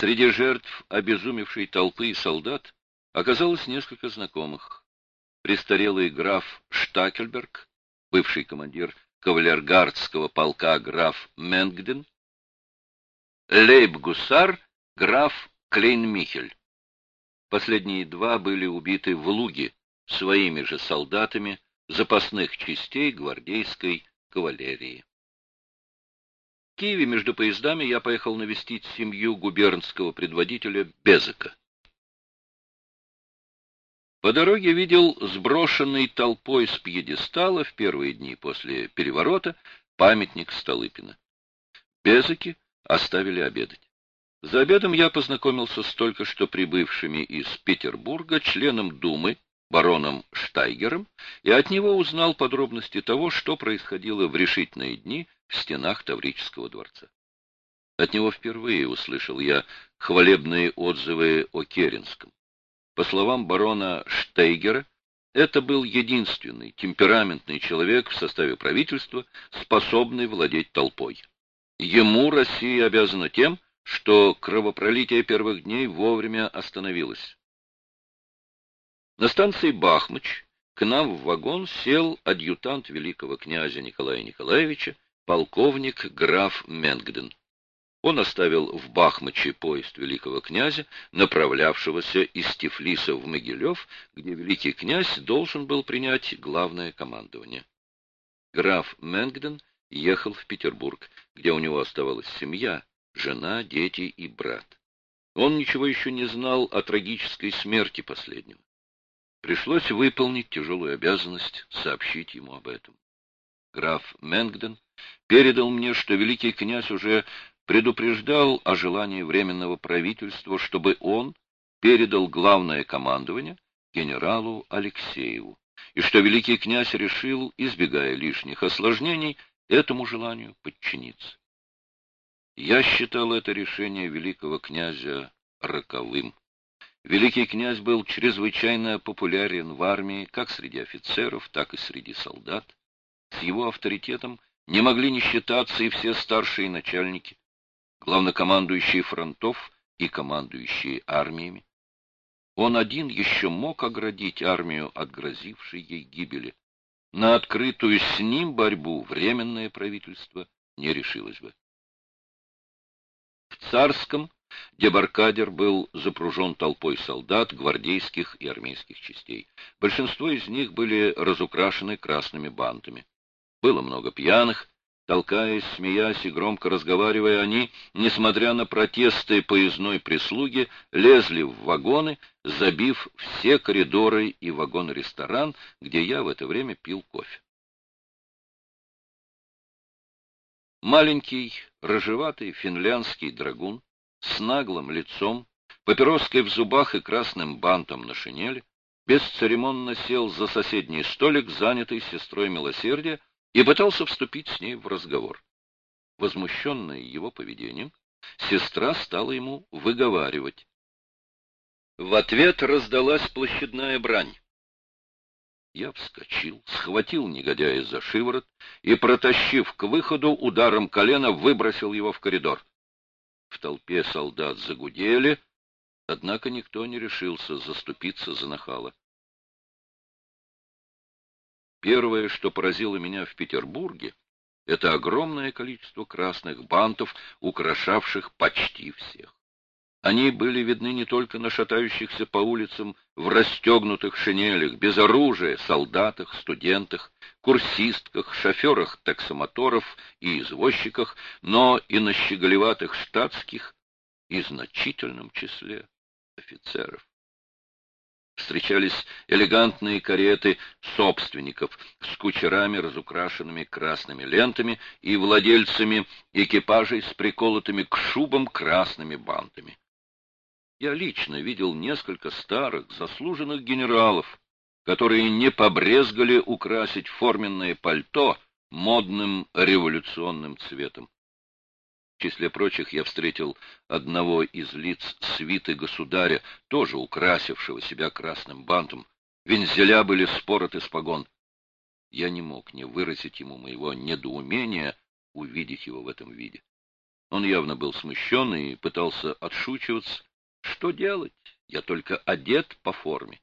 Среди жертв обезумевшей толпы и солдат оказалось несколько знакомых. Престарелый граф Штакельберг, бывший командир кавалергардского полка граф Менгден, лейб-гусар граф Клейнмихель. Последние два были убиты в Луге своими же солдатами запасных частей гвардейской кавалерии. Киеве между поездами я поехал навестить семью губернского предводителя Безыка. По дороге видел сброшенный толпой с пьедестала в первые дни после переворота памятник Столыпина. Безыки оставили обедать. За обедом я познакомился с только что прибывшими из Петербурга членом Думы, бароном Штайгером, и от него узнал подробности того, что происходило в решительные дни в стенах Таврического дворца. От него впервые услышал я хвалебные отзывы о Керенском. По словам барона Штейгера, это был единственный темпераментный человек в составе правительства, способный владеть толпой. Ему Россия обязана тем, что кровопролитие первых дней вовремя остановилось. На станции Бахмач к нам в вагон сел адъютант великого князя Николая Николаевича, полковник граф Менгден. Он оставил в Бахмаче поезд великого князя, направлявшегося из Тифлиса в Могилев, где великий князь должен был принять главное командование. Граф Менгден ехал в Петербург, где у него оставалась семья, жена, дети и брат. Он ничего еще не знал о трагической смерти последнего. Пришлось выполнить тяжелую обязанность сообщить ему об этом. Граф Менгден передал мне, что великий князь уже предупреждал о желании Временного правительства, чтобы он передал главное командование генералу Алексееву, и что великий князь решил, избегая лишних осложнений, этому желанию подчиниться. Я считал это решение великого князя роковым. Великий князь был чрезвычайно популярен в армии как среди офицеров, так и среди солдат. С его авторитетом не могли не считаться и все старшие начальники, главнокомандующие фронтов и командующие армиями. Он один еще мог оградить армию от грозившей ей гибели. На открытую с ним борьбу временное правительство не решилось бы. В Царском дебаркадер был запружен толпой солдат, гвардейских и армейских частей. Большинство из них были разукрашены красными бантами. Было много пьяных, Толкаясь, смеясь и громко разговаривая, они, несмотря на протесты поездной прислуги, лезли в вагоны, забив все коридоры и вагон-ресторан, где я в это время пил кофе. Маленький, рыжеватый финляндский драгун с наглым лицом, папироской в зубах и красным бантом на шинели, бесцеремонно сел за соседний столик, занятый сестрой милосердия, и пытался вступить с ней в разговор. Возмущенная его поведением, сестра стала ему выговаривать. В ответ раздалась площадная брань. Я вскочил, схватил негодяя за шиворот и, протащив к выходу, ударом колена выбросил его в коридор. В толпе солдат загудели, однако никто не решился заступиться за нахала. Первое, что поразило меня в Петербурге, это огромное количество красных бантов, украшавших почти всех. Они были видны не только на шатающихся по улицам в расстегнутых шинелях, без оружия, солдатах, студентах, курсистках, шоферах таксомоторов и извозчиках, но и на щеголеватых штатских и значительном числе офицеров встречались элегантные кареты собственников с кучерами, разукрашенными красными лентами, и владельцами экипажей с приколотыми к шубам красными бантами. Я лично видел несколько старых, заслуженных генералов, которые не побрезгали украсить форменное пальто модным революционным цветом. В числе прочих я встретил одного из лиц свиты государя, тоже украсившего себя красным бантом. Вензеля были спороты с погон. Я не мог не выразить ему моего недоумения увидеть его в этом виде. Он явно был смущен и пытался отшучиваться. Что делать? Я только одет по форме.